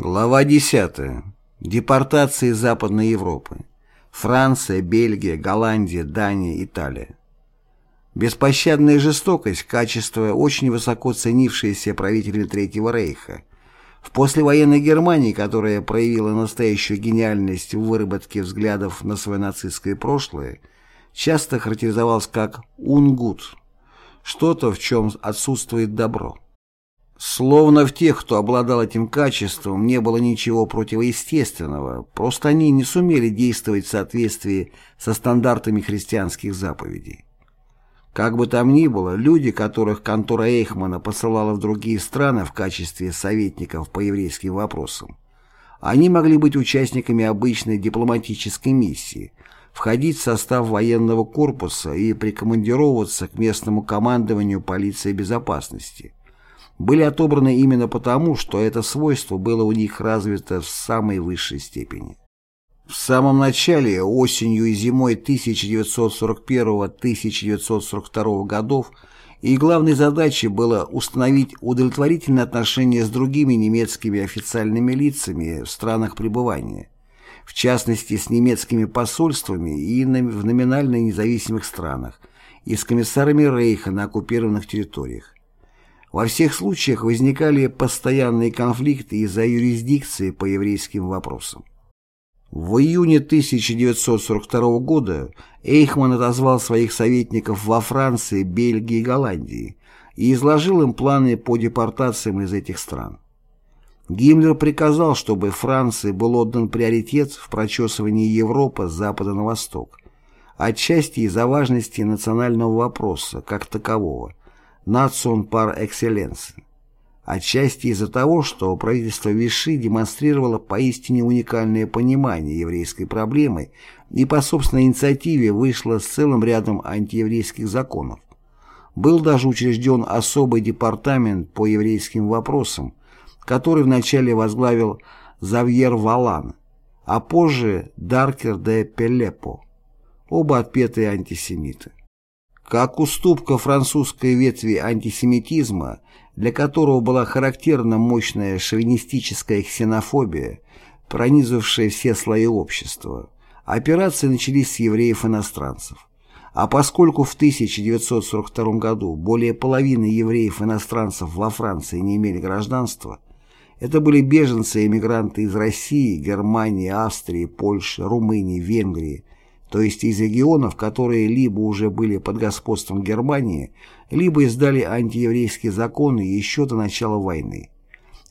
Глава 10. Депортации Западной Европы. Франция, Бельгия, Голландия, Дания, Италия. Беспощадная жестокость – качество, очень высоко ценившееся правителями Третьего Рейха. В послевоенной Германии, которая проявила настоящую гениальность в выработке взглядов на свое нацистское прошлое, часто характеризовалась как «унгут» – что-то, в чем отсутствует добро. Словно в тех, кто обладал этим качеством, не было ничего противоестественного, просто они не сумели действовать в соответствии со стандартами христианских заповедей. Как бы там ни было, люди, которых контора Эйхмана посылала в другие страны в качестве советников по еврейским вопросам, они могли быть участниками обычной дипломатической миссии, входить в состав военного корпуса и прикомандировываться к местному командованию полиции безопасности – были отобраны именно потому, что это свойство было у них развито в самой высшей степени. В самом начале, осенью и зимой 1941-1942 годов их главной задачей было установить удовлетворительные отношения с другими немецкими официальными лицами в странах пребывания, в частности с немецкими посольствами и в номинально независимых странах, и с комиссарами Рейха на оккупированных территориях. Во всех случаях возникали постоянные конфликты из-за юрисдикции по еврейским вопросам. В июне 1942 года Эйхман отозвал своих советников во Франции, Бельгии и Голландии и изложил им планы по депортациям из этих стран. Гиммлер приказал, чтобы Франции был отдан приоритет в прочесывании Европы с запада на восток, отчасти из-за важности национального вопроса как такового, национ пар экселленс. Отчасти из-за того, что правительство Виши демонстрировало поистине уникальное понимание еврейской проблемы и по собственной инициативе вышло с целым рядом антиеврейских законов. Был даже учрежден особый департамент по еврейским вопросам, который вначале возглавил Завьер Валан, а позже Даркер де Пелепо, оба отпетые антисемиты. Как уступка французской ветви антисемитизма, для которого была характерна мощная шовинистическая ксенофобия, пронизывавшая все слои общества, операции начались с евреев-иностранцев. А поскольку в 1942 году более половины евреев-иностранцев во Франции не имели гражданства, это были беженцы и эмигранты из России, Германии, Австрии, Польши, Румынии, Венгрии, то есть из регионов, которые либо уже были под господством Германии, либо издали антиеврейские законы еще до начала войны.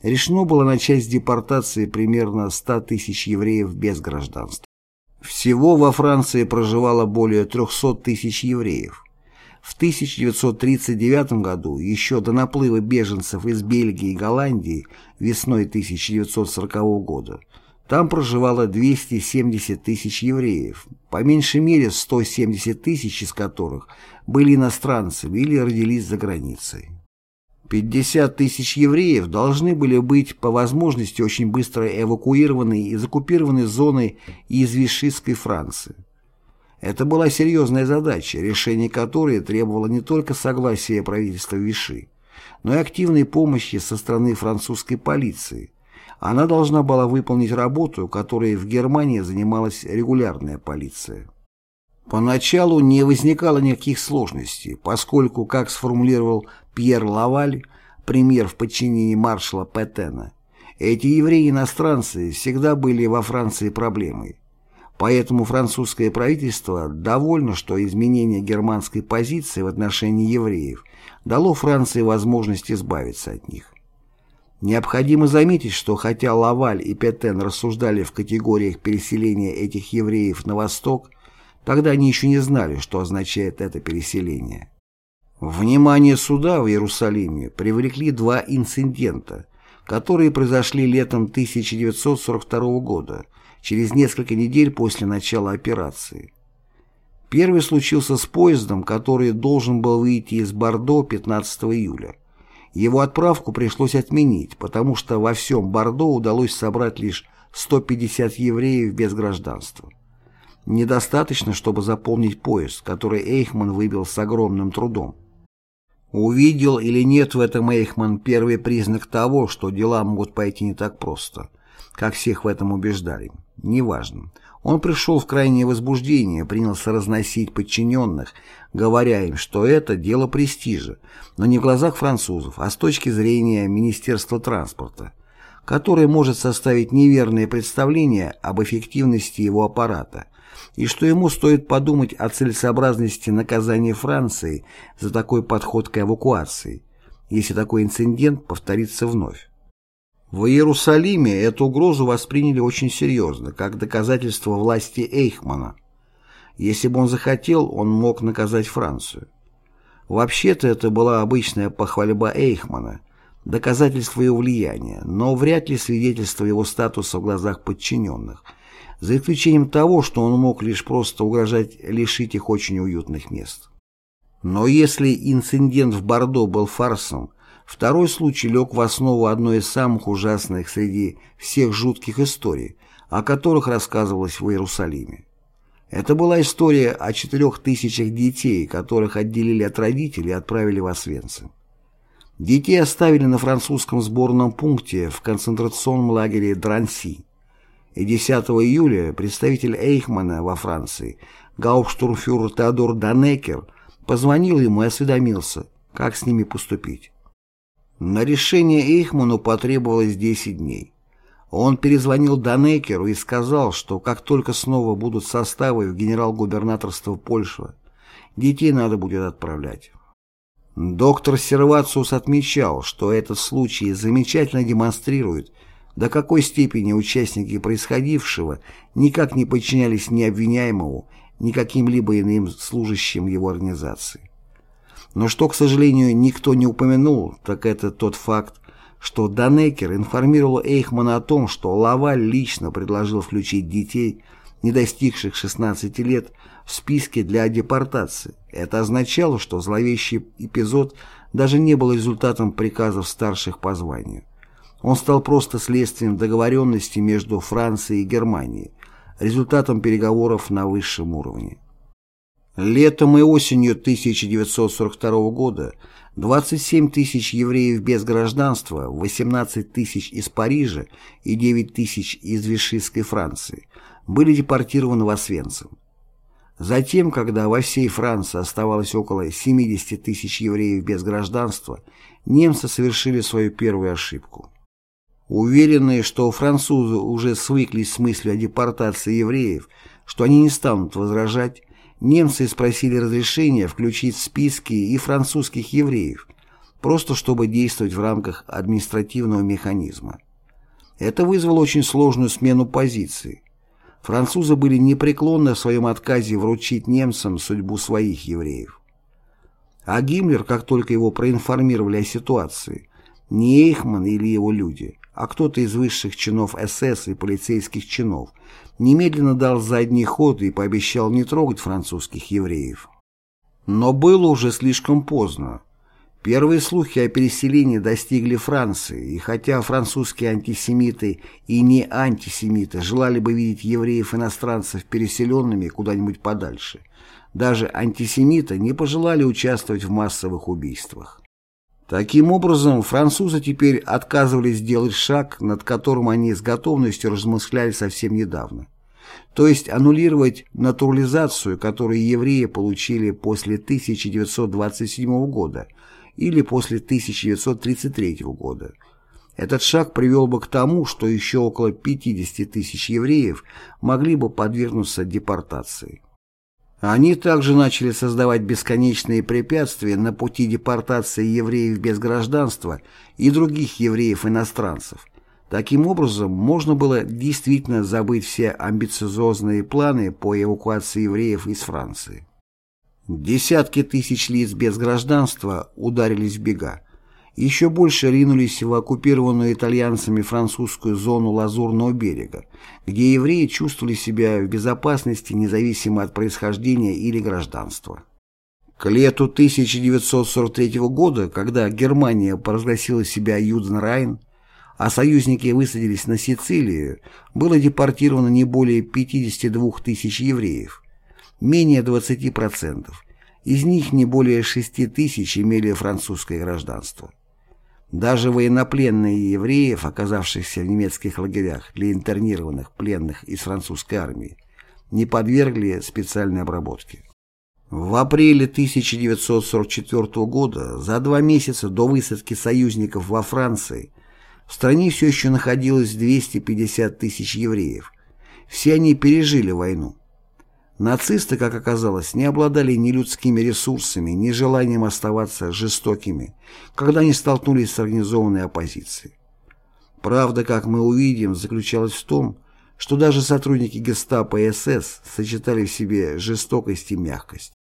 Решено было начать с депортации примерно 100 тысяч евреев без гражданства. Всего во Франции проживало более 300 тысяч евреев. В 1939 году, еще до наплыва беженцев из Бельгии и Голландии весной 1940 года, там проживало 270 тысяч евреев, по меньшей мере 170 тысяч из которых были иностранцами или родились за границей. 50 тысяч евреев должны были быть по возможности очень быстро эвакуированы из оккупированной зоны из Вишистской Франции. Это была серьезная задача, решение которой требовало не только согласия правительства Виши, но и активной помощи со стороны французской полиции – она должна была выполнить работу, которой в Германии занималась регулярная полиция. Поначалу не возникало никаких сложностей, поскольку, как сформулировал Пьер Лаваль, премьер в подчинении маршала Петена, эти евреи-иностранцы всегда были во Франции проблемой. Поэтому французское правительство довольно, что изменение германской позиции в отношении евреев дало Франции возможность избавиться от них. Необходимо заметить, что хотя Лаваль и Петен рассуждали в категориях переселения этих евреев на восток, тогда они еще не знали, что означает это переселение. Внимание суда в Иерусалиме привлекли два инцидента, которые произошли летом 1942 года, через несколько недель после начала операции. Первый случился с поездом, который должен был выйти из Бордо 15 июля. Его отправку пришлось отменить, потому что во всем Бордо удалось собрать лишь 150 евреев без гражданства. Недостаточно, чтобы заполнить поезд, который Эйхман выбил с огромным трудом. Увидел или нет в этом Эйхман первый признак того, что дела могут пойти не так просто. как всех в этом убеждали. Неважно. Он пришел в крайнее возбуждение, принялся разносить подчиненных, говоря им, что это дело престижа, но не в глазах французов, а с точки зрения Министерства транспорта, которое может составить неверное представление об эффективности его аппарата, и что ему стоит подумать о целесообразности наказания Франции за такой подход к эвакуации, если такой инцидент повторится вновь. В Иерусалиме эту угрозу восприняли очень серьезно, как доказательство власти Эйхмана. Если бы он захотел, он мог наказать Францию. Вообще-то это была обычная похвальба Эйхмана, доказательство его влияния, но вряд ли свидетельство его статуса в глазах подчиненных, за исключением того, что он мог лишь просто угрожать лишить их очень уютных мест. Но если инцидент в Бордо был фарсом, Второй случай лег в основу одной из самых ужасных среди всех жутких историй, о которых рассказывалось в Иерусалиме. Это была история о четырех тысячах детей, которых отделили от родителей и отправили в Освенцим. Детей оставили на французском сборном пункте в концентрационном лагере Дранси. И 10 июля представитель Эйхмана во Франции, гауптштурмфюрер Теодор Данекер, позвонил ему и осведомился, как с ними поступить. На решение Эйхману потребовалось 10 дней. Он перезвонил Данекеру и сказал, что как только снова будут составы в генерал-губернаторство Польши, детей надо будет отправлять. Доктор Сервациус отмечал, что этот случай замечательно демонстрирует, до какой степени участники происходившего никак не подчинялись ни обвиняемому, ни каким-либо иным служащим его организации. Но что, к сожалению, никто не упомянул, так это тот факт, что Данекер информировал Эйхмана о том, что Лаваль лично предложил включить детей, не достигших 16 лет, в списке для депортации. Это означало, что зловещий эпизод даже не был результатом приказов старших по званию. Он стал просто следствием договоренности между Францией и Германией, результатом переговоров на высшем уровне. Летом и осенью 1942 года 27 тысяч евреев без гражданства, 18 тысяч из Парижа и 9 тысяч из Вишистской Франции были депортированы в Освенцим. Затем, когда во всей Франции оставалось около 70 тысяч евреев без гражданства, немцы совершили свою первую ошибку. Уверенные, что французы уже свыклись с мыслью о депортации евреев, что они не станут возражать, немцы спросили разрешения включить в списки и французских евреев, просто чтобы действовать в рамках административного механизма. Это вызвало очень сложную смену позиций. Французы были непреклонны в своем отказе вручить немцам судьбу своих евреев. А Гиммлер, как только его проинформировали о ситуации, не Эйхман или его люди, а кто-то из высших чинов СС и полицейских чинов, немедленно дал задний ход и пообещал не трогать французских евреев. Но было уже слишком поздно. Первые слухи о переселении достигли Франции, и хотя французские антисемиты и не антисемиты желали бы видеть евреев-иностранцев переселенными куда-нибудь подальше, даже антисемиты не пожелали участвовать в массовых убийствах. Таким образом, французы теперь отказывались сделать шаг, над которым они с готовностью размышляли совсем недавно. То есть аннулировать натурализацию, которую евреи получили после 1927 года или после 1933 года. Этот шаг привел бы к тому, что еще около 50 тысяч евреев могли бы подвергнуться депортации. Они также начали создавать бесконечные препятствия на пути депортации евреев без гражданства и других евреев-иностранцев. Таким образом, можно было действительно забыть все амбициозные планы по эвакуации евреев из Франции. Десятки тысяч лиц без гражданства ударились в бега еще больше ринулись в оккупированную итальянцами французскую зону Лазурного берега, где евреи чувствовали себя в безопасности независимо от происхождения или гражданства. К лету 1943 года, когда Германия провозгласила себя Юденрайн, а союзники высадились на Сицилию, было депортировано не более 52 тысяч евреев, менее 20%. Из них не более 6 тысяч имели французское гражданство. Даже военнопленные евреев, оказавшихся в немецких лагерях для интернированных пленных из французской армии, не подвергли специальной обработке. В апреле 1944 года, за два месяца до высадки союзников во Франции, в стране все еще находилось 250 тысяч евреев. Все они пережили войну. Нацисты, как оказалось, не обладали ни людскими ресурсами, ни желанием оставаться жестокими, когда они столкнулись с организованной оппозицией. Правда, как мы увидим, заключалась в том, что даже сотрудники гестапо и СС сочетали в себе жестокость и мягкость.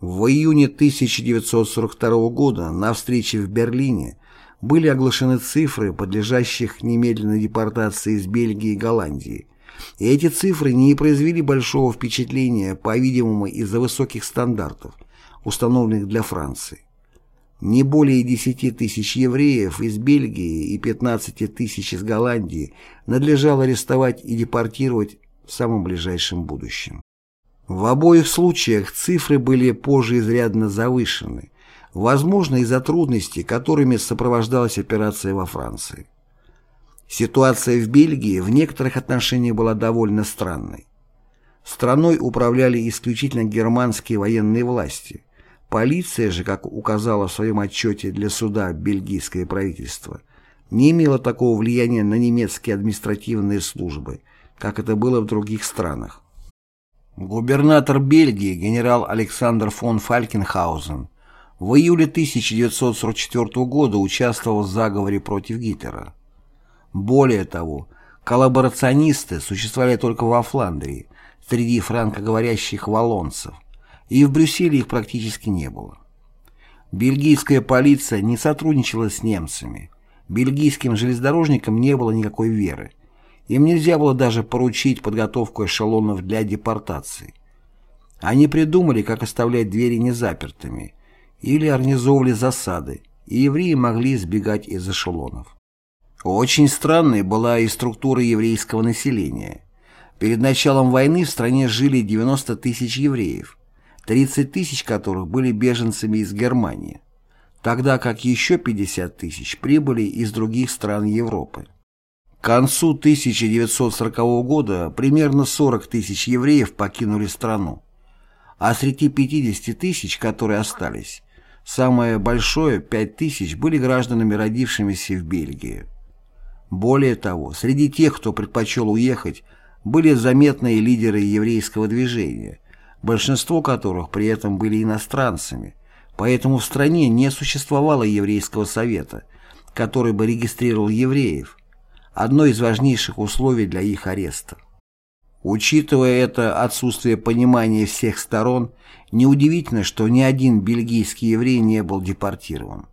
В июне 1942 года на встрече в Берлине были оглашены цифры, подлежащих немедленной депортации из Бельгии и Голландии, и эти цифры не произвели большого впечатления, по-видимому, из-за высоких стандартов, установленных для Франции. Не более 10 тысяч евреев из Бельгии и 15 тысяч из Голландии надлежало арестовать и депортировать в самом ближайшем будущем. В обоих случаях цифры были позже изрядно завышены, возможно из-за трудностей, которыми сопровождалась операция во Франции. Ситуация в Бельгии в некоторых отношениях была довольно странной. Страной управляли исключительно германские военные власти. Полиция же, как указало в своем отчете для суда бельгийское правительство, не имела такого влияния на немецкие административные службы, как это было в других странах. Губернатор Бельгии генерал Александр фон Фалькенхаузен в июле 1944 года участвовал в заговоре против Гитлера. Более того, коллаборационисты существовали только во Фландрии, среди франкоговорящих валлонцев, и в Брюсселе их практически не было. Бельгийская полиция не сотрудничала с немцами, бельгийским железнодорожникам не было никакой веры, им нельзя было даже поручить подготовку эшелонов для депортации. Они придумали, как оставлять двери незапертыми, или организовывали засады, и евреи могли избегать из эшелонов. Очень странной была и структура еврейского населения. Перед началом войны в стране жили 90 тысяч евреев, 30 тысяч которых были беженцами из Германии, тогда как еще 50 тысяч прибыли из других стран Европы. К концу 1940 года примерно 40 тысяч евреев покинули страну, а среди 50 тысяч, которые остались, самое большое, 5 тысяч, были гражданами, родившимися в Бельгии. Более того, среди тех, кто предпочел уехать, были заметные лидеры еврейского движения, большинство которых при этом были иностранцами, поэтому в стране не существовало еврейского совета, который бы регистрировал евреев, одно из важнейших условий для их ареста. Учитывая это отсутствие понимания всех сторон, неудивительно, что ни один бельгийский еврей не был депортирован.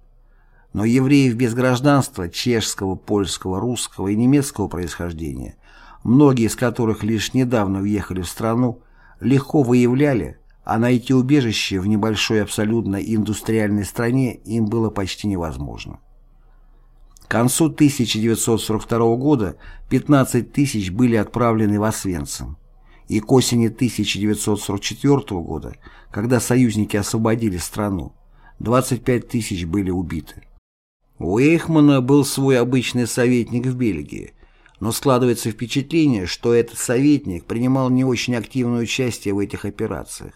Но евреев без гражданства чешского, польского, русского и немецкого происхождения, многие из которых лишь недавно въехали в страну, легко выявляли, а найти убежище в небольшой абсолютно индустриальной стране им было почти невозможно. К концу 1942 года 15 тысяч были отправлены в Освенцим, и к осени 1944 года, когда союзники освободили страну, 25 тысяч были убиты. У Эйхмана был свой обычный советник в Бельгии, но складывается впечатление, что этот советник принимал не очень активное участие в этих операциях.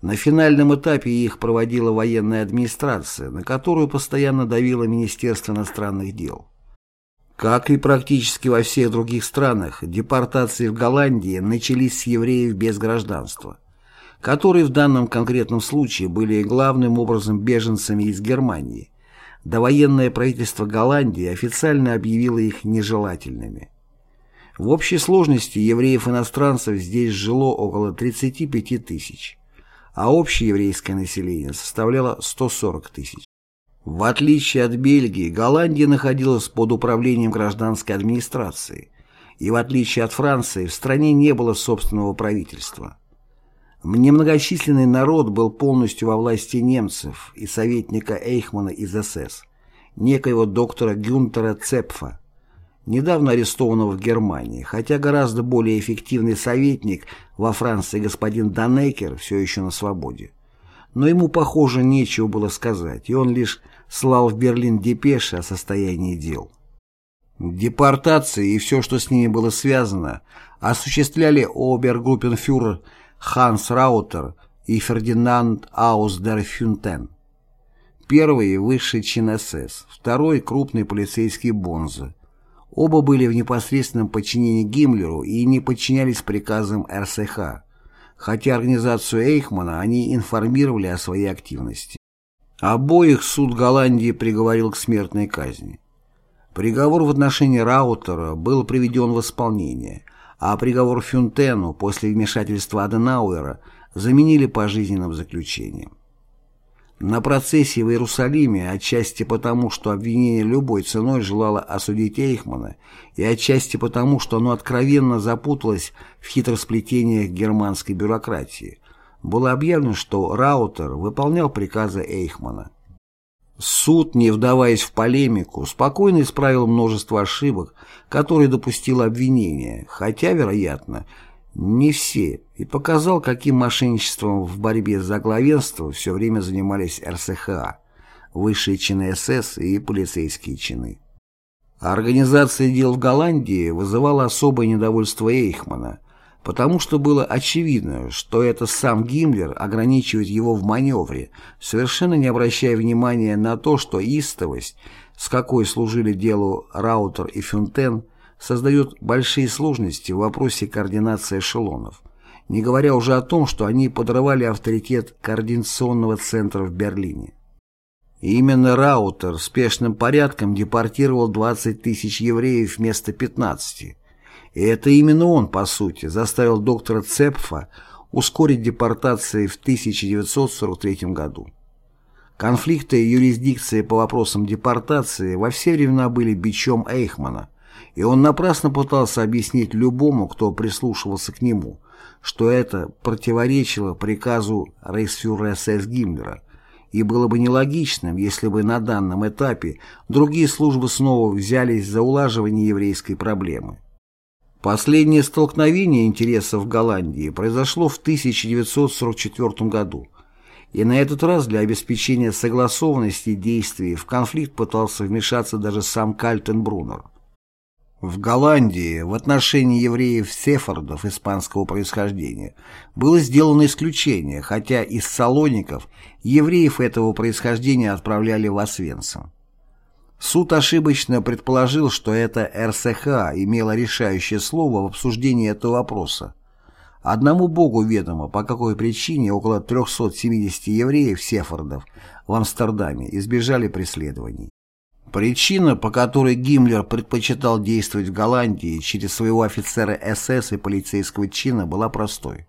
На финальном этапе их проводила военная администрация, на которую постоянно давило Министерство иностранных дел. Как и практически во всех других странах, депортации в Голландии начались с евреев без гражданства, которые в данном конкретном случае были главным образом беженцами из Германии – довоенное правительство Голландии официально объявило их нежелательными. В общей сложности евреев-иностранцев здесь жило около 35 тысяч, а общее еврейское население составляло 140 тысяч. В отличие от Бельгии, Голландия находилась под управлением гражданской администрации, и в отличие от Франции, в стране не было собственного правительства. Немногочисленный народ был полностью во власти немцев и советника Эйхмана из СС, некоего доктора Гюнтера Цепфа, недавно арестованного в Германии, хотя гораздо более эффективный советник во Франции господин Данекер все еще на свободе. Но ему, похоже, нечего было сказать, и он лишь слал в Берлин депеши о состоянии дел. Депортации и все, что с ними было связано, осуществляли обергруппенфюрер Ханс Раутер и Фердинанд Аусдерфюнтен. Первый – высший чин СС, второй – крупный полицейский Бонза. Оба были в непосредственном подчинении Гиммлеру и не подчинялись приказам РСХ, хотя организацию Эйхмана они информировали о своей активности. Обоих суд Голландии приговорил к смертной казни. Приговор в отношении Раутера был приведен в исполнение, а приговор Фюнтену после вмешательства Аденауэра заменили пожизненным заключением. На процессе в Иерусалиме, отчасти потому, что обвинение любой ценой желало осудить Эйхмана, и отчасти потому, что оно откровенно запуталось в хитросплетениях германской бюрократии, было объявлено, что Раутер выполнял приказы Эйхмана. Суд, не вдаваясь в полемику, спокойно исправил множество ошибок, которые допустило обвинение, хотя, вероятно, не все, и показал, каким мошенничеством в борьбе за главенство все время занимались РСХА, высшие чины СС и полицейские чины. Организация дел в Голландии вызывала особое недовольство Эйхмана, потому что было очевидно, что это сам Гиммлер ограничивает его в маневре, совершенно не обращая внимания на то, что истовость, с какой служили делу Раутер и Фюнтен – создает большие сложности в вопросе координации эшелонов, не говоря уже о том, что они подрывали авторитет координационного центра в Берлине. И именно Раутер спешным порядком депортировал 20 тысяч евреев вместо 15. И это именно он, по сути, заставил доктора Цепфа ускорить депортации в 1943 году. Конфликты юрисдикции по вопросам депортации во все времена были бичом Эйхмана – и он напрасно пытался объяснить любому, кто прислушивался к нему, что это противоречило приказу рейхсфюрера СС Гиммлера, и было бы нелогичным, если бы на данном этапе другие службы снова взялись за улаживание еврейской проблемы. Последнее столкновение интересов Голландии произошло в 1944 году, и на этот раз для обеспечения согласованности действий в конфликт пытался вмешаться даже сам Кальтенбруннер. В Голландии в отношении евреев-сефардов испанского происхождения было сделано исключение, хотя из Салоников евреев этого происхождения отправляли в Освенцим. Суд ошибочно предположил, что это РСХ имело решающее слово в обсуждении этого вопроса. Одному Богу ведомо, по какой причине около 370 евреев-сефардов в Амстердаме избежали преследований. Причина, по которой Гиммлер предпочитал действовать в Голландии через своего офицера СС и полицейского чина, была простой.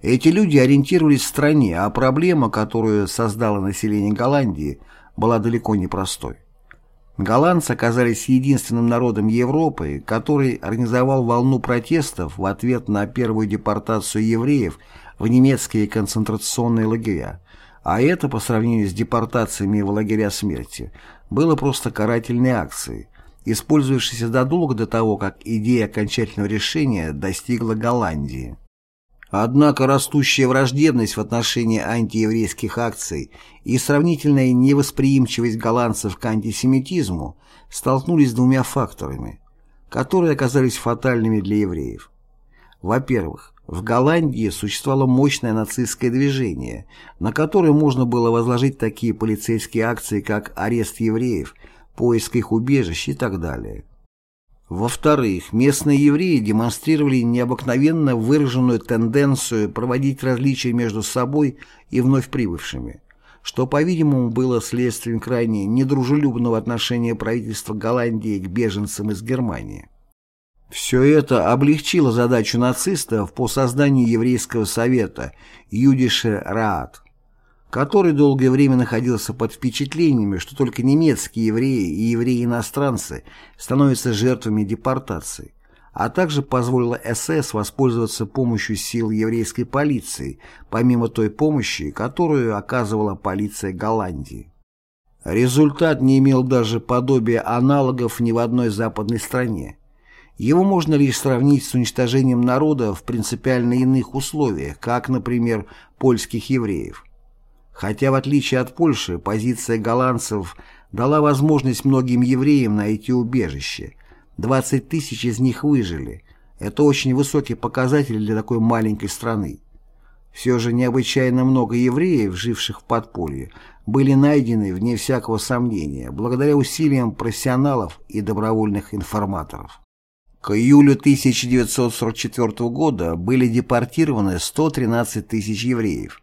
Эти люди ориентировались в стране, а проблема, которую создало население Голландии, была далеко не простой. Голландцы оказались единственным народом Европы, который организовал волну протестов в ответ на первую депортацию евреев в немецкие концентрационные лагеря, а это, по сравнению с депортациями в лагеря смерти, было просто карательной акцией, использовавшейся задолго до того, как идея окончательного решения достигла Голландии. Однако растущая враждебность в отношении антиеврейских акций и сравнительная невосприимчивость голландцев к антисемитизму столкнулись с двумя факторами, которые оказались фатальными для евреев. Во-первых, в Голландии существовало мощное нацистское движение, на которое можно было возложить такие полицейские акции, как арест евреев, поиск их убежищ и так далее. Во-вторых, местные евреи демонстрировали необыкновенно выраженную тенденцию проводить различия между собой и вновь прибывшими, что, по-видимому, было следствием крайне недружелюбного отношения правительства Голландии к беженцам из Германии. Все это облегчило задачу нацистов по созданию еврейского совета Юдише Раат, который долгое время находился под впечатлениями, что только немецкие евреи и евреи-иностранцы становятся жертвами депортации, а также позволило СС воспользоваться помощью сил еврейской полиции, помимо той помощи, которую оказывала полиция Голландии. Результат не имел даже подобия аналогов ни в одной западной стране. Его можно лишь сравнить с уничтожением народа в принципиально иных условиях, как, например, польских евреев. Хотя, в отличие от Польши, позиция голландцев дала возможность многим евреям найти убежище. 20 тысяч из них выжили. Это очень высокий показатель для такой маленькой страны. Все же необычайно много евреев, живших в подполье, были найдены, вне всякого сомнения, благодаря усилиям профессионалов и добровольных информаторов. К июлю 1944 года были депортированы 113 тысяч евреев.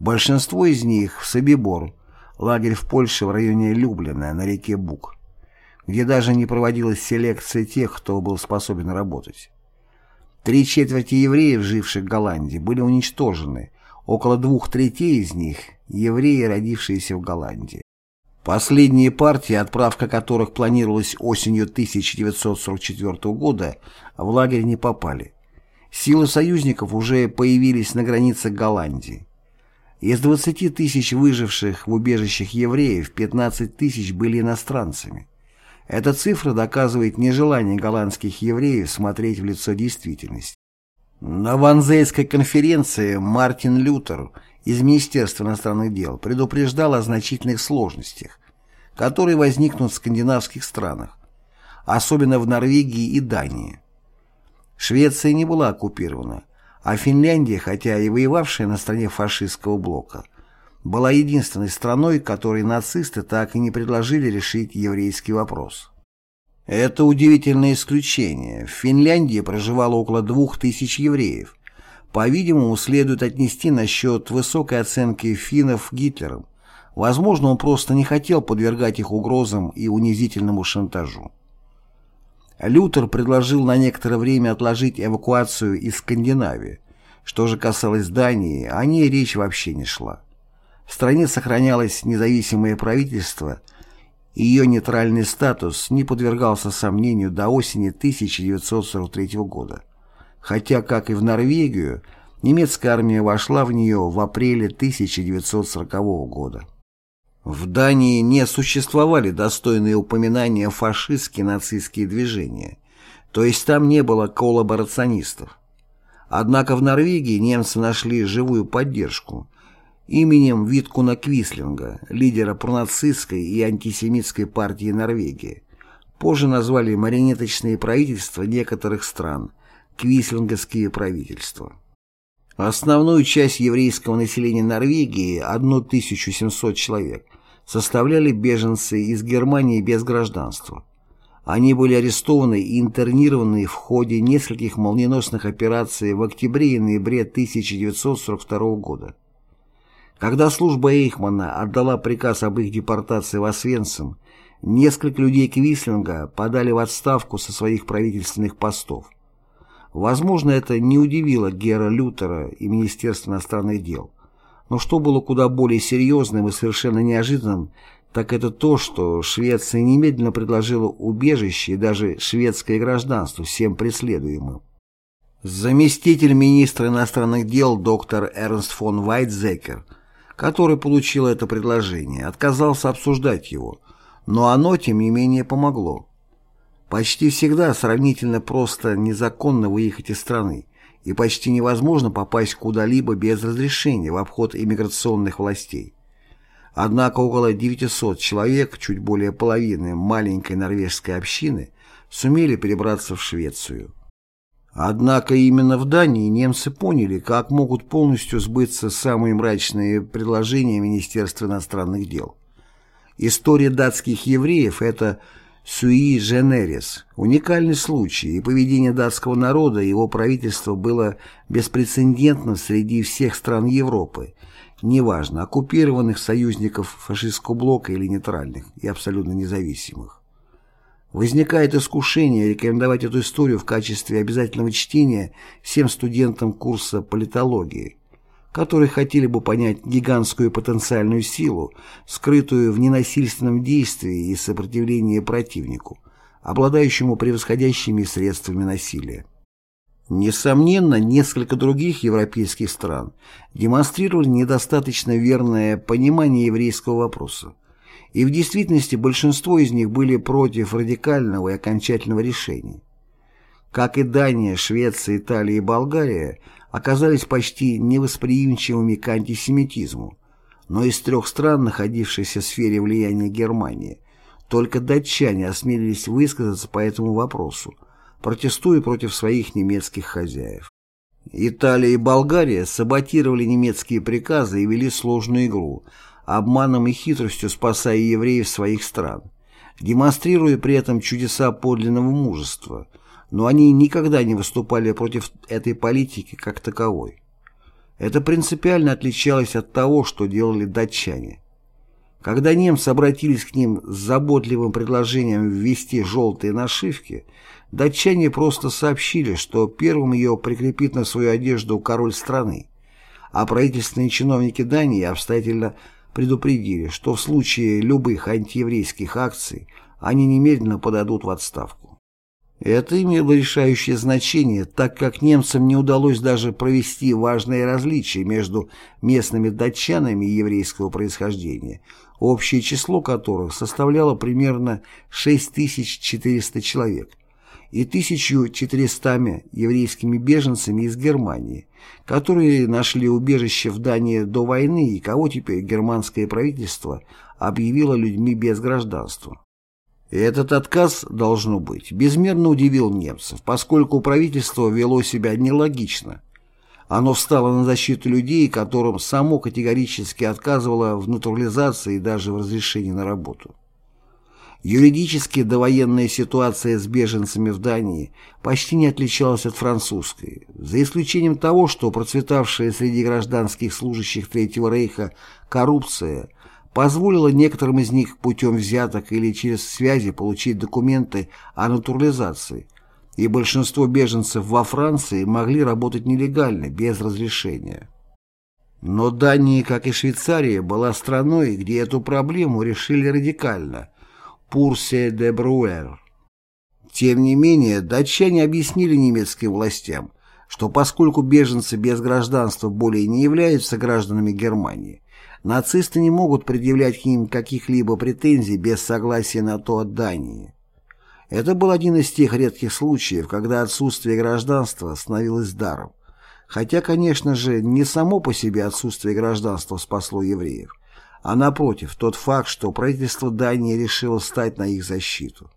Большинство из них в Собибор, лагерь в Польше в районе Люблина на реке Буг, где даже не проводилась селекция тех, кто был способен работать. Три четверти евреев, живших в Голландии, были уничтожены, около двух третей из них – евреи, родившиеся в Голландии. Последние партии, отправка которых планировалась осенью 1944 года, в лагерь не попали. Силы союзников уже появились на границах Голландии. Из 20 тысяч выживших в убежищах евреев 15 тысяч были иностранцами. Эта цифра доказывает нежелание голландских евреев смотреть в лицо действительности. На Ванзейской конференции Мартин Лютер из Министерства иностранных дел предупреждал о значительных сложностях, которые возникнут в скандинавских странах, особенно в Норвегии и Дании. Швеция не была оккупирована, а Финляндия, хотя и воевавшая на стороне фашистского блока, была единственной страной, которой нацисты так и не предложили решить еврейский вопрос. Это удивительное исключение. В Финляндии проживало около двух тысяч евреев. По-видимому, следует отнести насчет высокой оценки финнов Гитлером. Возможно, он просто не хотел подвергать их угрозам и унизительному шантажу. Лютер предложил на некоторое время отложить эвакуацию из Скандинавии. Что же касалось Дании, о ней речь вообще не шла. В стране сохранялось независимое правительство, и ее нейтральный статус не подвергался сомнению до осени 1943 года. Хотя, как и в Норвегию, немецкая армия вошла в нее в апреле 1940 года. В Дании не существовали достойные упоминания фашистские нацистские движения, то есть там не было коллаборационистов. Однако в Норвегии немцы нашли живую поддержку именем Виткуна Квислинга, лидера пронацистской и антисемитской партии Норвегии. Позже назвали марионеточные правительства некоторых стран – квислинговские правительства. Основную часть еврейского населения Норвегии, 1700 человек, составляли беженцы из Германии без гражданства. Они были арестованы и интернированы в ходе нескольких молниеносных операций в октябре и ноябре 1942 года. Когда служба Эйхмана отдала приказ об их депортации в Освенцим, несколько людей Квислинга подали в отставку со своих правительственных постов. Возможно, это не удивило Гера Лютера и Министерство иностранных дел. Но что было куда более серьезным и совершенно неожиданным, так это то, что Швеция немедленно предложила убежище и даже шведское гражданство всем преследуемым. Заместитель министра иностранных дел доктор Эрнст фон Вайтзекер, который получил это предложение, отказался обсуждать его, но оно, тем не менее, помогло. Почти всегда сравнительно просто незаконно выехать из страны, и почти невозможно попасть куда-либо без разрешения в обход иммиграционных властей. Однако около 900 человек, чуть более половины маленькой норвежской общины, сумели перебраться в Швецию. Однако именно в Дании немцы поняли, как могут полностью сбыться самые мрачные предложения Министерства иностранных дел. История датских евреев – это – Суи Женерис. Уникальный случай, и поведение датского народа и его правительства было беспрецедентным среди всех стран Европы, неважно, оккупированных союзников фашистского блока или нейтральных и абсолютно независимых. Возникает искушение рекомендовать эту историю в качестве обязательного чтения всем студентам курса политологии, которые хотели бы понять гигантскую потенциальную силу, скрытую в ненасильственном действии и сопротивлении противнику, обладающему превосходящими средствами насилия. Несомненно, несколько других европейских стран демонстрировали недостаточно верное понимание еврейского вопроса, и в действительности большинство из них были против радикального и окончательного решения. Как и Дания, Швеция, Италия и Болгария – оказались почти невосприимчивыми к антисемитизму, Но из трех стран, находившихся в сфере влияния Германии, только датчане осмелились высказаться по этому вопросу, протестуя против своих немецких хозяев. Италия и Болгария саботировали немецкие приказы и вели сложную игру, обманом и хитростью спасая евреев своих стран, демонстрируя при этом чудеса подлинного мужества, но они никогда не выступали против этой политики как таковой. Это принципиально отличалось от того, что делали датчане. Когда немцы обратились к ним с заботливым предложением ввести желтые нашивки, датчане просто сообщили, что первым ее прикрепит на свою одежду король страны, а правительственные чиновники Дании обстоятельно предупредили, что в случае любых антиеврейских акций они немедленно подадут в отставку. Это имело решающее значение, так как немцам не удалось даже провести важные различия между местными датчанами еврейского происхождения, общее число которых составляло примерно 6400 человек, и 1400 еврейскими беженцами из Германии, которые нашли убежище в Дании до войны и кого теперь германское правительство объявило людьми без гражданства. И этот отказ, должно быть, безмерно удивил немцев, поскольку правительство вело себя нелогично. Оно встало на защиту людей, которым само категорически отказывало в натурализации и даже в разрешении на работу. Юридически довоенная ситуация с беженцами в Дании почти не отличалась от французской, за исключением того, что процветавшая среди гражданских служащих Третьего Рейха коррупция – позволило некоторым из них путем взяток или через связи получить документы о натурализации, и большинство беженцев во Франции могли работать нелегально, без разрешения. Но Дания, как и Швейцария, была страной, где эту проблему решили радикально – Пурсе де Бруэр. Тем не менее, датчане объяснили немецким властям, что поскольку беженцы без гражданства более не являются гражданами Германии, нацисты не могут предъявлять к ним каких-либо претензий без согласия на то от Дании. Это был один из тех редких случаев, когда отсутствие гражданства становилось даром. Хотя, конечно же, не само по себе отсутствие гражданства спасло евреев, а напротив, тот факт, что правительство Дании решило стать на их защиту.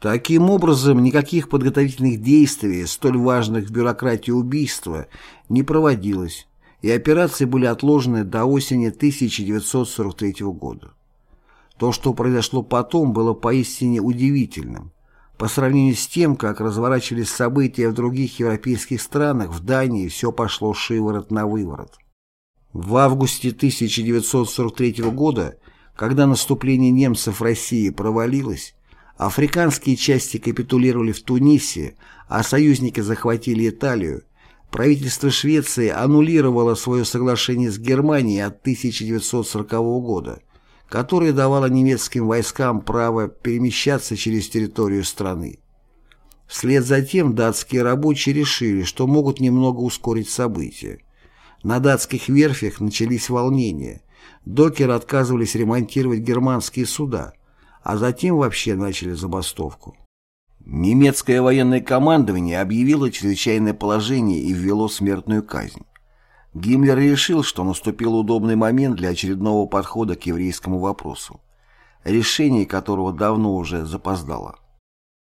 Таким образом, никаких подготовительных действий, столь важных в бюрократии убийства, не проводилось, и операции были отложены до осени 1943 года. То, что произошло потом, было поистине удивительным. По сравнению с тем, как разворачивались события в других европейских странах, в Дании все пошло шиворот на выворот. В августе 1943 года, когда наступление немцев в России провалилось, африканские части капитулировали в Тунисе, а союзники захватили Италию, Правительство Швеции аннулировало свое соглашение с Германией от 1940 года, которое давало немецким войскам право перемещаться через территорию страны. Вслед за тем датские рабочие решили, что могут немного ускорить события. На датских верфях начались волнения. Докеры отказывались ремонтировать германские суда, а затем вообще начали забастовку. Немецкое военное командование объявило чрезвычайное положение и ввело смертную казнь. Гиммлер решил, что наступил удобный момент для очередного подхода к еврейскому вопросу, решение которого давно уже запоздало.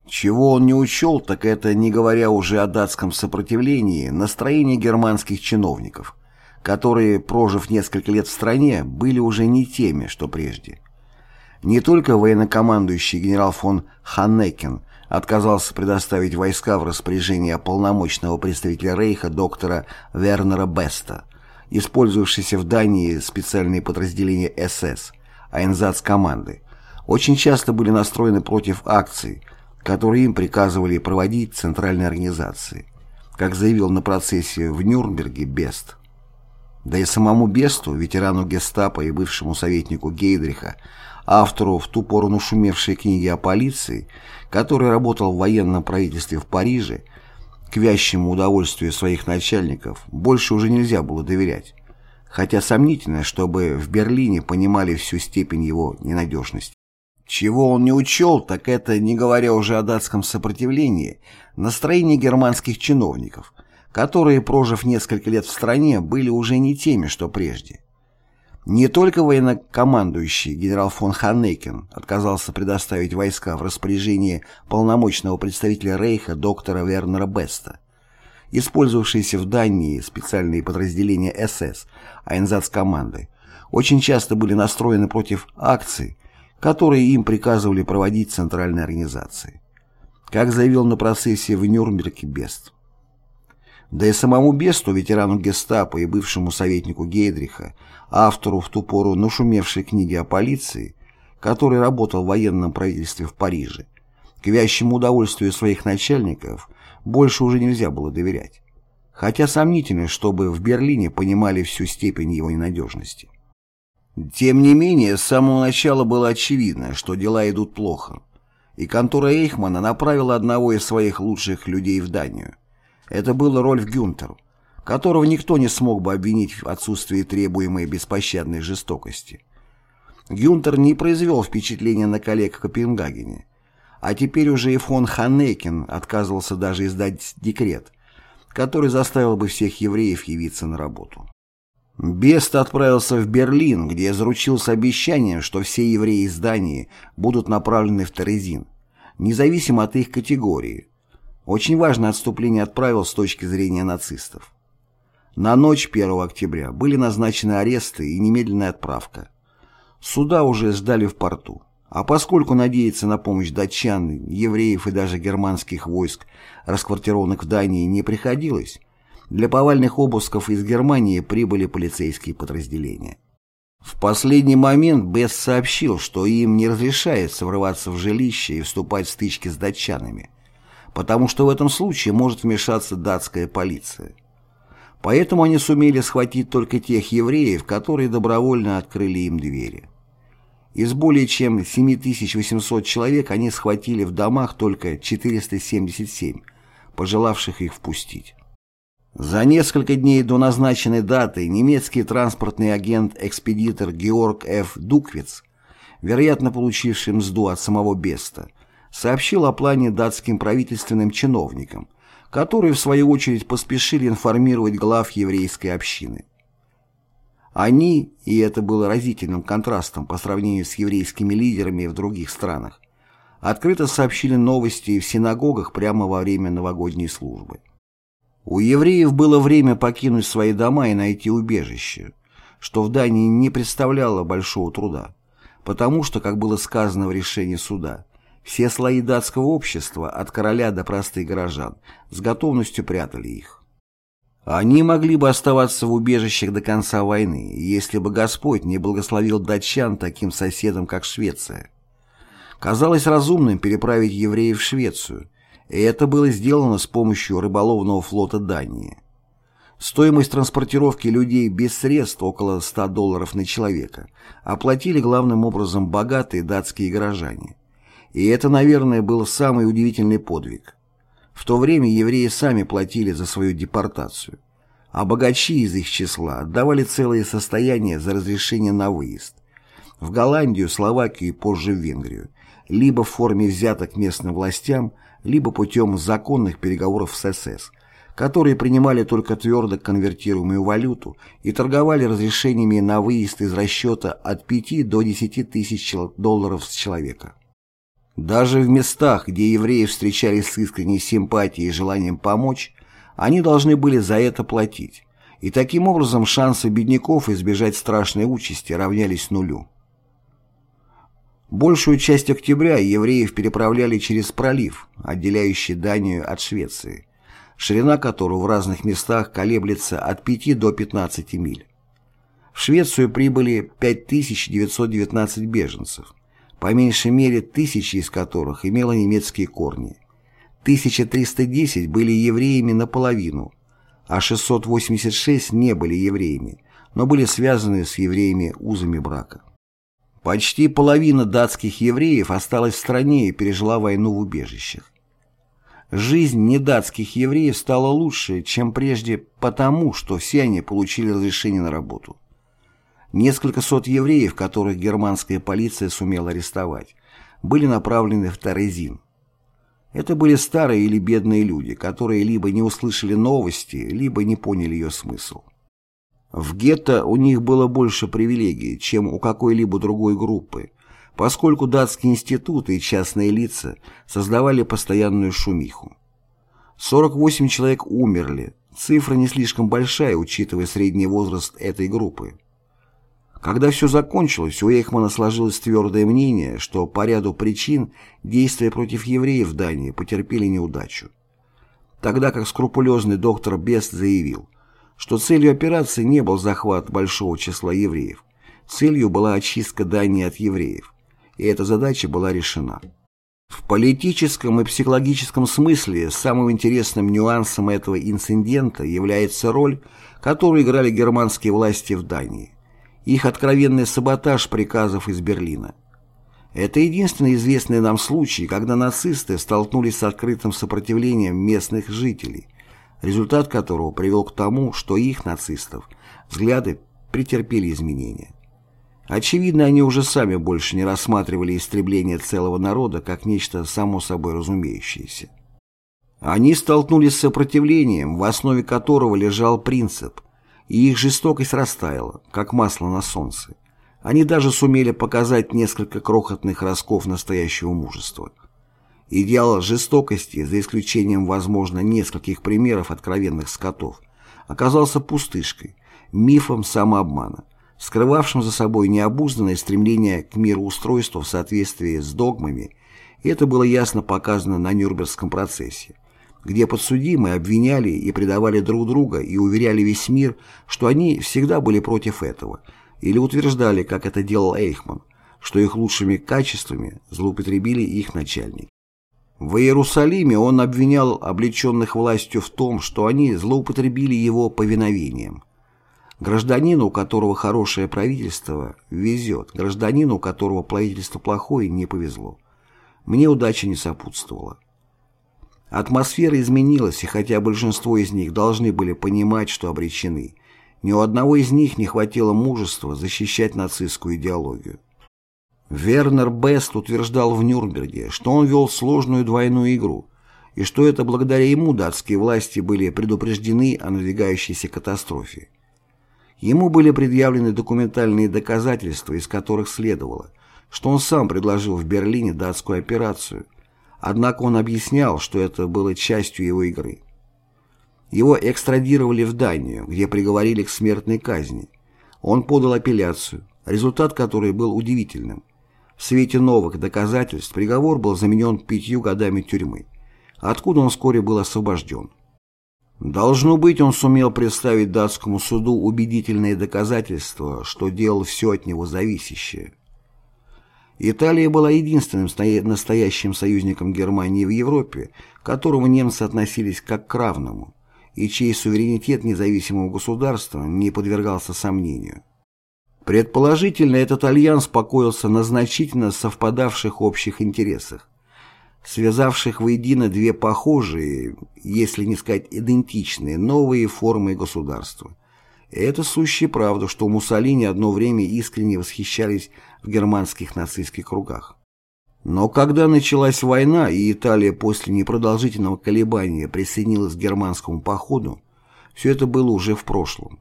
Чего он не учел, так это, не говоря уже о датском сопротивлении, настроение германских чиновников, которые, прожив несколько лет в стране, были уже не теми, что прежде. Не только военнокомандующий генерал фон Ханнекен отказался предоставить войска в распоряжение полномочного представителя Рейха доктора Вернера Беста, использовавшийся в Дании специальные подразделения СС, Айнзац-команды, очень часто были настроены против акций, которые им приказывали проводить центральные организации, как заявил на процессе в Нюрнберге Бест. Да и самому Бесту, ветерану гестапо и бывшему советнику Гейдриха, автору в ту пору нашумевшей книги о полиции, который работал в военном правительстве в Париже, к вящему удовольствию своих начальников, больше уже нельзя было доверять, хотя сомнительно, чтобы в Берлине понимали всю степень его ненадежности. Чего он не учел, так это, не говоря уже о датском сопротивлении, настроение германских чиновников, которые, прожив несколько лет в стране, были уже не теми, что прежде. Не только военнокомандующий генерал фон Ханнекен отказался предоставить войска в распоряжение полномочного представителя Рейха доктора Вернера Беста. Использовавшиеся в Дании специальные подразделения СС, Айнзац-команды, очень часто были настроены против акций, которые им приказывали проводить центральные организации. Как заявил на процессе в Нюрнберге Бест. Да и самому Бесту, ветерану гестапо и бывшему советнику Гейдриха, автору в ту пору нашумевшей книги о полиции, который работал в военном правительстве в Париже, к вящему удовольствию своих начальников больше уже нельзя было доверять. Хотя сомнительно, чтобы в Берлине понимали всю степень его ненадежности. Тем не менее, с самого начала было очевидно, что дела идут плохо, и контора Эйхмана направила одного из своих лучших людей в Данию – это был Рольф Гюнтер, которого никто не смог бы обвинить в отсутствии требуемой беспощадной жестокости. Гюнтер не произвел впечатления на коллег в Копенгагене, а теперь уже и фон Ханнекен отказывался даже издать декрет, который заставил бы всех евреев явиться на работу. Бест отправился в Берлин, где заручился обещанием, что все евреи из Дании будут направлены в Терезин, независимо от их категории, очень важное отступление от правил с точки зрения нацистов. На ночь 1 октября были назначены аресты и немедленная отправка. Суда уже ждали в порту. А поскольку надеяться на помощь датчан, евреев и даже германских войск, расквартированных в Дании, не приходилось, для повальных обысков из Германии прибыли полицейские подразделения. В последний момент Бесс сообщил, что им не разрешается врываться в жилище и вступать в стычки с датчанами потому что в этом случае может вмешаться датская полиция. Поэтому они сумели схватить только тех евреев, которые добровольно открыли им двери. Из более чем 7800 человек они схватили в домах только 477, пожелавших их впустить. За несколько дней до назначенной даты немецкий транспортный агент-экспедитор Георг Ф. Дуквиц, вероятно получивший мзду от самого Беста, сообщил о плане датским правительственным чиновникам, которые, в свою очередь, поспешили информировать глав еврейской общины. Они, и это было разительным контрастом по сравнению с еврейскими лидерами в других странах, открыто сообщили новости в синагогах прямо во время новогодней службы. У евреев было время покинуть свои дома и найти убежище, что в Дании не представляло большого труда, потому что, как было сказано в решении суда, все слои датского общества, от короля до простых горожан, с готовностью прятали их. Они могли бы оставаться в убежищах до конца войны, если бы Господь не благословил датчан таким соседом, как Швеция. Казалось разумным переправить евреев в Швецию, и это было сделано с помощью рыболовного флота Дании. Стоимость транспортировки людей без средств около 100 долларов на человека оплатили главным образом богатые датские горожане. И это, наверное, был самый удивительный подвиг. В то время евреи сами платили за свою депортацию, а богачи из их числа отдавали целые состояния за разрешение на выезд. В Голландию, Словакию и позже в Венгрию, либо в форме взяток местным властям, либо путем законных переговоров с СС, которые принимали только твердо конвертируемую валюту и торговали разрешениями на выезд из расчета от 5 до 10 тысяч долларов с человека. Даже в местах, где евреи встречались с искренней симпатией и желанием помочь, они должны были за это платить. И таким образом шансы бедняков избежать страшной участи равнялись нулю. Большую часть октября евреев переправляли через пролив, отделяющий Данию от Швеции, ширина которого в разных местах колеблется от 5 до 15 миль. В Швецию прибыли 5919 беженцев, по меньшей мере тысячи из которых имело немецкие корни. 1310 были евреями наполовину, а 686 не были евреями, но были связаны с евреями узами брака. Почти половина датских евреев осталась в стране и пережила войну в убежищах. Жизнь недатских евреев стала лучше, чем прежде, потому что все они получили разрешение на работу. Несколько сот евреев, которых германская полиция сумела арестовать, были направлены в Терезин. Это были старые или бедные люди, которые либо не услышали новости, либо не поняли ее смысл. В гетто у них было больше привилегий, чем у какой-либо другой группы, поскольку датские институты и частные лица создавали постоянную шумиху. 48 человек умерли, цифра не слишком большая, учитывая средний возраст этой группы. Когда все закончилось, у Эйхмана сложилось твердое мнение, что по ряду причин действия против евреев в Дании потерпели неудачу. Тогда как скрупулезный доктор Бест заявил, что целью операции не был захват большого числа евреев, целью была очистка Дании от евреев, и эта задача была решена. В политическом и психологическом смысле самым интересным нюансом этого инцидента является роль, которую играли германские власти в Дании. Их откровенный саботаж приказов из Берлина. Это единственный известный нам случай, когда нацисты столкнулись с открытым сопротивлением местных жителей, результат которого привел к тому, что их, нацистов, взгляды претерпели изменения. Очевидно, они уже сами больше не рассматривали истребление целого народа как нечто само собой разумеющееся. Они столкнулись с сопротивлением, в основе которого лежал принцип, и их жестокость растаяла, как масло на солнце. Они даже сумели показать несколько крохотных ростков настоящего мужества. Идеал жестокости, за исключением, возможно, нескольких примеров откровенных скотов, оказался пустышкой, мифом самообмана, скрывавшим за собой необузданное стремление к мироустройству в соответствии с догмами, и это было ясно показано на Нюрнбергском процессе, где подсудимые обвиняли и предавали друг друга и уверяли весь мир, что они всегда были против этого, или утверждали, как это делал Эйхман, что их лучшими качествами злоупотребили их начальники. В Иерусалиме он обвинял облеченных властью в том, что они злоупотребили его повиновением. Гражданину, у которого хорошее правительство, везет, гражданину, у которого правительство плохое, не повезло. Мне удача не сопутствовала. Атмосфера изменилась, и хотя большинство из них должны были понимать, что обречены, ни у одного из них не хватило мужества защищать нацистскую идеологию. Вернер Бест утверждал в Нюрнберге, что он вел сложную двойную игру, и что это благодаря ему датские власти были предупреждены о надвигающейся катастрофе. Ему были предъявлены документальные доказательства, из которых следовало, что он сам предложил в Берлине датскую операцию, однако он объяснял, что это было частью его игры. Его экстрадировали в Данию, где приговорили к смертной казни. Он подал апелляцию, результат которой был удивительным. В свете новых доказательств приговор был заменен пятью годами тюрьмы, откуда он вскоре был освобожден. Должно быть, он сумел представить датскому суду убедительные доказательства, что делал все от него зависящее. Италия была единственным настоящим союзником Германии в Европе, к которому немцы относились как к равному, и чей суверенитет независимого государства не подвергался сомнению. Предположительно, этот альянс покоился на значительно совпадавших общих интересах, связавших воедино две похожие, если не сказать идентичные, новые формы государства. Это сущая правда, что Муссолини одно время искренне восхищались в германских нацистских кругах. Но когда началась война, и Италия после непродолжительного колебания присоединилась к германскому походу, все это было уже в прошлом.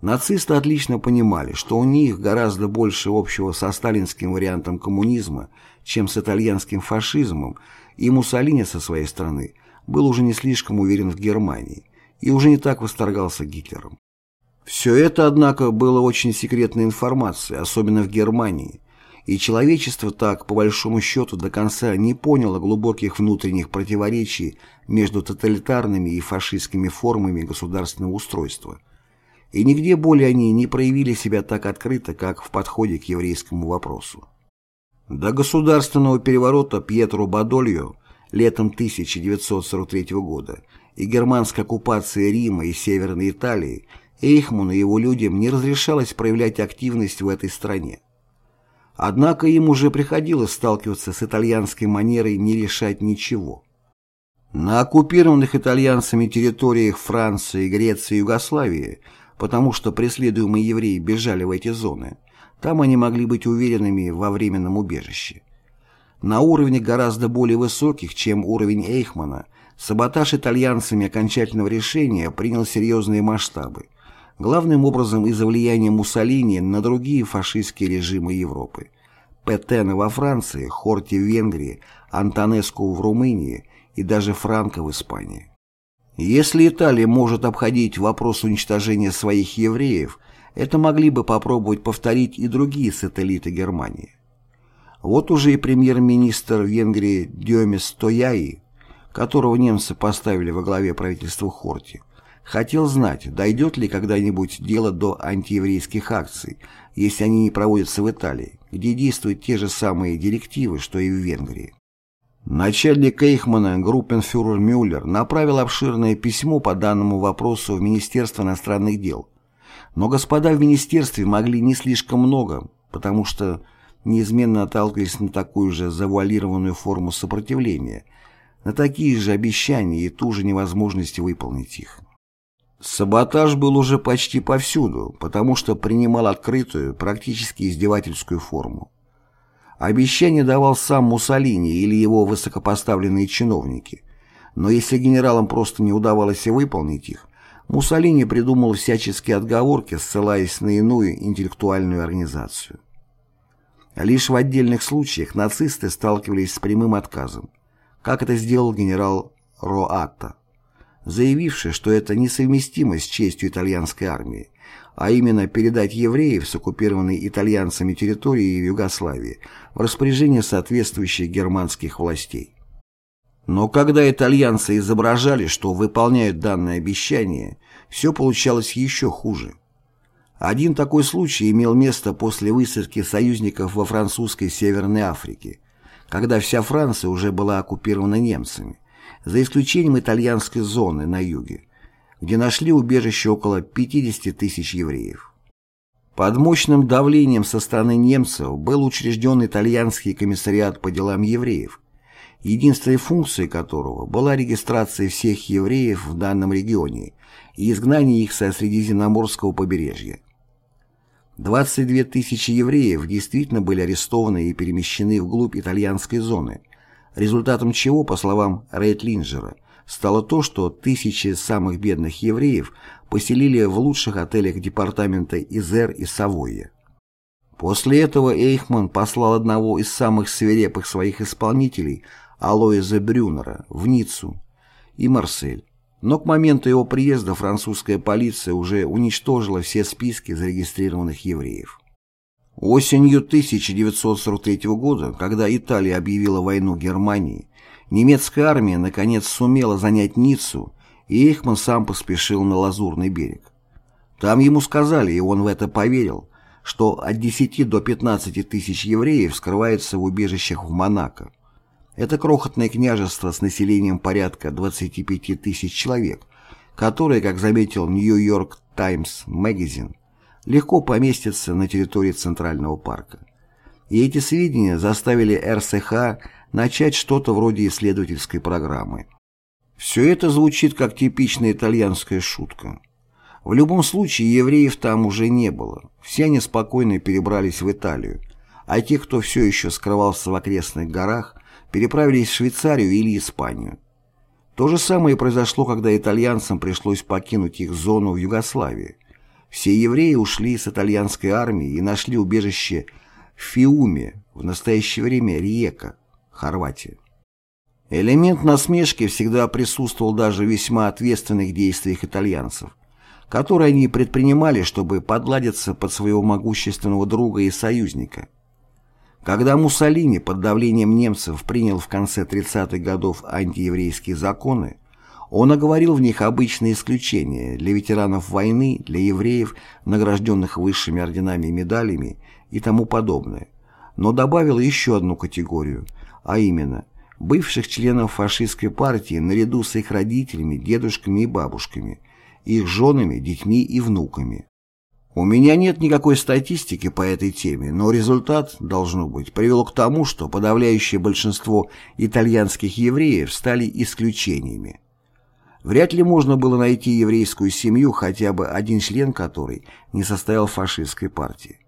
Нацисты отлично понимали, что у них гораздо больше общего со сталинским вариантом коммунизма, чем с итальянским фашизмом, и Муссолини со своей стороны был уже не слишком уверен в Германии и уже не так восторгался Гитлером. Все это, однако, было очень секретной информацией, особенно в Германии, и человечество так, по большому счету, до конца не поняло глубоких внутренних противоречий между тоталитарными и фашистскими формами государственного устройства – и нигде более они не проявили себя так открыто, как в подходе к еврейскому вопросу. До государственного переворота Пьетро Бадольо летом 1943 года и германской оккупации Рима и Северной Италии Эйхману и его людям не разрешалось проявлять активность в этой стране. Однако им уже приходилось сталкиваться с итальянской манерой не решать ничего. На оккупированных итальянцами территориях Франции, Греции и Югославии – потому что преследуемые евреи бежали в эти зоны. Там они могли быть уверенными во временном убежище. На уровне гораздо более высоких, чем уровень Эйхмана, саботаж итальянцами окончательного решения принял серьезные масштабы, главным образом из-за влияния Муссолини на другие фашистские режимы Европы. Петена во Франции, Хорти в Венгрии, Антонеску в Румынии и даже Франко в Испании. Если Италия может обходить вопрос уничтожения своих евреев, это могли бы попробовать повторить и другие сателлиты Германии. Вот уже и премьер-министр Венгрии Дёмис Стояи, которого немцы поставили во главе правительства Хорти, хотел знать, дойдет ли когда-нибудь дело до антиеврейских акций, если они не проводятся в Италии, где действуют те же самые директивы, что и в Венгрии. Начальник Эйхмана группенфюрер Мюллер направил обширное письмо по данному вопросу в Министерство иностранных дел. Но господа в министерстве могли не слишком много, потому что неизменно отталкивались на такую же завуалированную форму сопротивления, на такие же обещания и ту же невозможность выполнить их. Саботаж был уже почти повсюду, потому что принимал открытую, практически издевательскую форму. Обещание давал сам Муссолини или его высокопоставленные чиновники. Но если генералам просто не удавалось выполнить их, Муссолини придумал всяческие отговорки, ссылаясь на иную интеллектуальную организацию. Лишь в отдельных случаях нацисты сталкивались с прямым отказом, как это сделал генерал Роатта, заявивший, что это несовместимо с честью итальянской армии, а именно передать евреев с оккупированной итальянцами территории в Югославии в распоряжение соответствующих германских властей. Но когда итальянцы изображали, что выполняют данное обещание, все получалось еще хуже. Один такой случай имел место после высадки союзников во французской Северной Африке, когда вся Франция уже была оккупирована немцами, за исключением итальянской зоны на юге, где нашли убежище около 50 тысяч евреев. Под мощным давлением со стороны немцев был учрежден итальянский комиссариат по делам евреев, единственной функцией которого была регистрация всех евреев в данном регионе и изгнание их со Средиземноморского побережья. 22 тысячи евреев действительно были арестованы и перемещены вглубь итальянской зоны, результатом чего, по словам Рейтлинджера, стало то, что тысячи самых бедных евреев поселили в лучших отелях департамента Изер и Савойя. После этого Эйхман послал одного из самых свирепых своих исполнителей, Алоиза Брюнера, в Ниццу и Марсель. Но к моменту его приезда французская полиция уже уничтожила все списки зарегистрированных евреев. Осенью 1943 года, когда Италия объявила войну Германии, Немецкая армия наконец сумела занять Ниццу, и Эйхман сам поспешил на Лазурный берег. Там ему сказали, и он в это поверил, что от 10 до 15 тысяч евреев скрываются в убежищах в Монако. Это крохотное княжество с населением порядка 25 тысяч человек, которое, как заметил Нью-Йорк Таймс Magazine, легко поместится на территории Центрального парка. И эти сведения заставили РСХ начать что-то вроде исследовательской программы. Все это звучит как типичная итальянская шутка. В любом случае евреев там уже не было, все они спокойно перебрались в Италию, а те, кто все еще скрывался в окрестных горах, переправились в Швейцарию или Испанию. То же самое произошло, когда итальянцам пришлось покинуть их зону в Югославии. Все евреи ушли с итальянской армии и нашли убежище в Фиуме, в настоящее время Риека, Хорватия. Элемент насмешки всегда присутствовал даже в весьма ответственных действиях итальянцев, которые они предпринимали, чтобы подладиться под своего могущественного друга и союзника. Когда Муссолини под давлением немцев принял в конце 30-х годов антиеврейские законы, он оговорил в них обычные исключения для ветеранов войны, для евреев, награжденных высшими орденами и медалями и тому подобное, но добавил еще одну категорию – а именно бывших членов фашистской партии наряду с их родителями, дедушками и бабушками, их женами, детьми и внуками. У меня нет никакой статистики по этой теме, но результат, должно быть, привел к тому, что подавляющее большинство итальянских евреев стали исключениями. Вряд ли можно было найти еврейскую семью, хотя бы один член которой не состоял в фашистской партии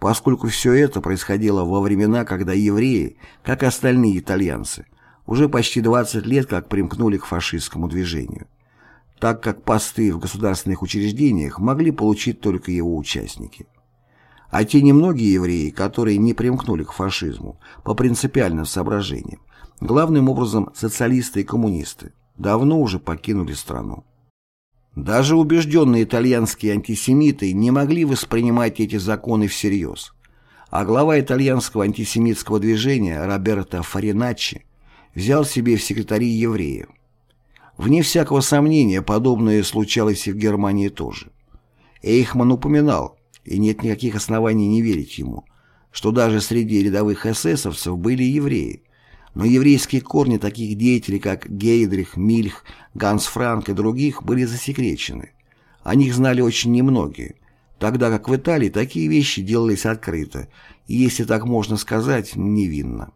поскольку все это происходило во времена, когда евреи, как и остальные итальянцы, уже почти 20 лет как примкнули к фашистскому движению. так как посты в государственных учреждениях могли получить только его участники. А те немногие евреи, которые не примкнули к фашизму по принципиальным соображениям, главным образом социалисты и коммунисты, давно уже покинули страну. Даже убежденные итальянские антисемиты не могли воспринимать эти законы всерьез, а глава итальянского антисемитского движения Роберто Фариначчи взял себе в секретари евреев. Вне всякого сомнения, подобное случалось и в Германии тоже. Эйхман упоминал, и нет никаких оснований не верить ему, что даже среди рядовых эсэсовцев были евреи, но еврейские корни таких деятелей, как Гейдрих, Мильх, Ганс Франк и других, были засекречены. О них знали очень немногие, тогда как в Италии такие вещи делались открыто и, если так можно сказать, невинно.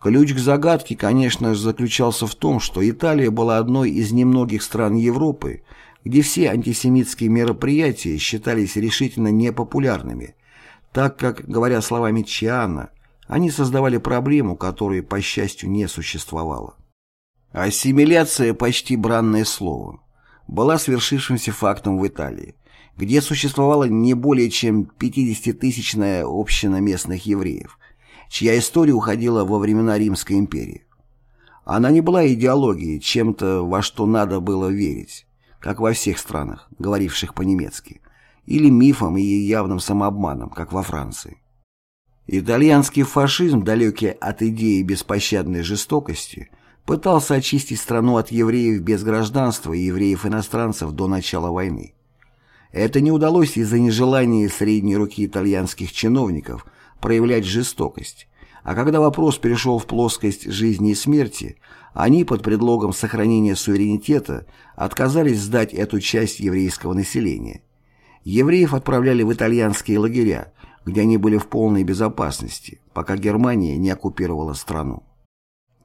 Ключ к загадке, конечно, заключался в том, что Италия была одной из немногих стран Европы, где все антисемитские мероприятия считались решительно непопулярными, так как, говоря словами Чиана, они создавали проблему, которой, по счастью, не существовало. Ассимиляция, почти бранное слово, была свершившимся фактом в Италии, где существовала не более чем 50-тысячная община местных евреев, чья история уходила во времена Римской империи. Она не была идеологией, чем-то, во что надо было верить, как во всех странах, говоривших по-немецки, или мифом и явным самообманом, как во Франции. Итальянский фашизм, далекий от идеи беспощадной жестокости, пытался очистить страну от евреев без гражданства и евреев-иностранцев до начала войны. Это не удалось из-за нежелания средней руки итальянских чиновников проявлять жестокость, а когда вопрос перешел в плоскость жизни и смерти, они под предлогом сохранения суверенитета отказались сдать эту часть еврейского населения. Евреев отправляли в итальянские лагеря, где они были в полной безопасности, пока Германия не оккупировала страну.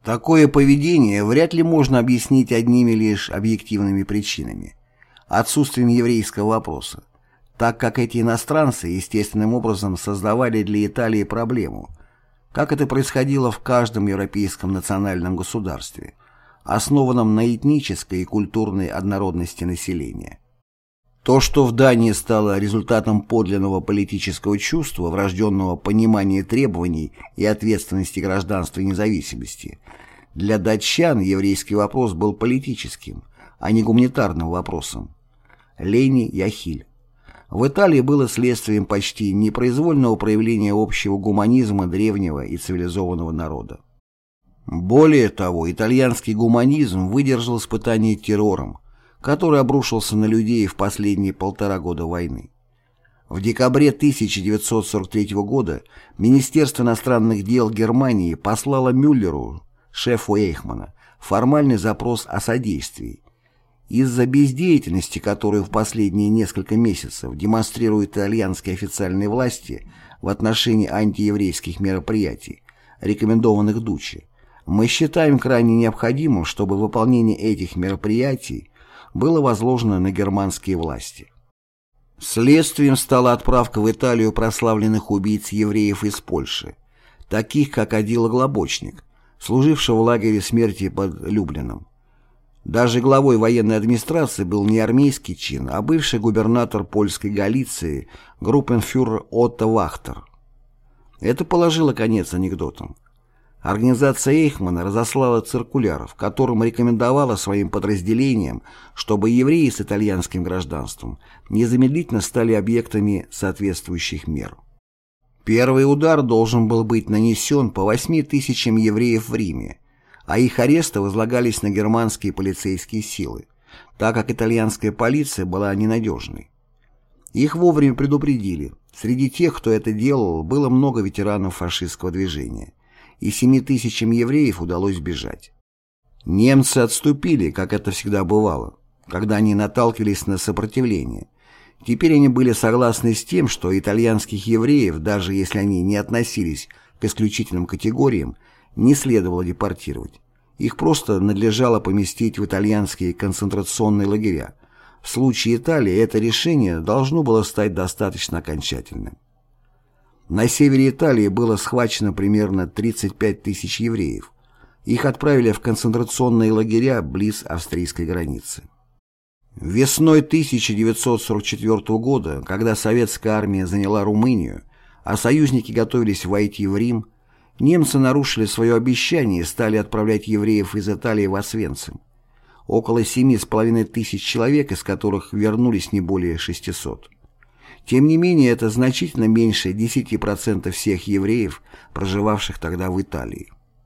Такое поведение вряд ли можно объяснить одними лишь объективными причинами – отсутствием еврейского вопроса, так как эти иностранцы естественным образом создавали для Италии проблему, как это происходило в каждом европейском национальном государстве, основанном на этнической и культурной однородности населения. То, что в Дании стало результатом подлинного политического чувства, врожденного понимания требований и ответственности гражданства и независимости, для датчан еврейский вопрос был политическим, а не гуманитарным вопросом. Лени Яхиль в Италии было следствием почти непроизвольного проявления общего гуманизма древнего и цивилизованного народа. Более того, итальянский гуманизм выдержал испытание террором, который обрушился на людей в последние полтора года войны. В декабре 1943 года Министерство иностранных дел Германии послало Мюллеру, шефу Эйхмана, формальный запрос о содействии, из-за бездеятельности, которую в последние несколько месяцев демонстрируют итальянские официальные власти в отношении антиеврейских мероприятий, рекомендованных Дуччи, мы считаем крайне необходимым, чтобы выполнение этих мероприятий было возложено на германские власти. Следствием стала отправка в Италию прославленных убийц евреев из Польши, таких как Адила Глобочник, служившего в лагере смерти под Люблином. Даже главой военной администрации был не армейский чин, а бывший губернатор польской Галиции, группенфюрер Отто Вахтер. Это положило конец анекдотам. Организация Эйхмана разослала циркуляр, в котором рекомендовала своим подразделениям, чтобы евреи с итальянским гражданством незамедлительно стали объектами соответствующих мер. Первый удар должен был быть нанесен по 8 тысячам евреев в Риме, а их аресты возлагались на германские полицейские силы, так как итальянская полиция была ненадежной. Их вовремя предупредили. Среди тех, кто это делал, было много ветеранов фашистского движения, и семи тысячам евреев удалось бежать. Немцы отступили, как это всегда бывало, когда они наталкивались на сопротивление. Теперь они были согласны с тем, что итальянских евреев, даже если они не относились к исключительным категориям, не следовало депортировать. Их просто надлежало поместить в итальянские концентрационные лагеря. В случае Италии это решение должно было стать достаточно окончательным. На севере Италии было схвачено примерно 35 тысяч евреев. Их отправили в концентрационные лагеря близ австрийской границы. Весной 1944 года, когда советская армия заняла Румынию, а союзники готовились войти в Рим, немцы нарушили свое обещание и стали отправлять евреев из Италии в Освенцим. Около семи с половиной тысяч человек, из которых вернулись не более 600. Тем не менее, это значительно меньше 10% всех евреев, проживавших тогда в Италии.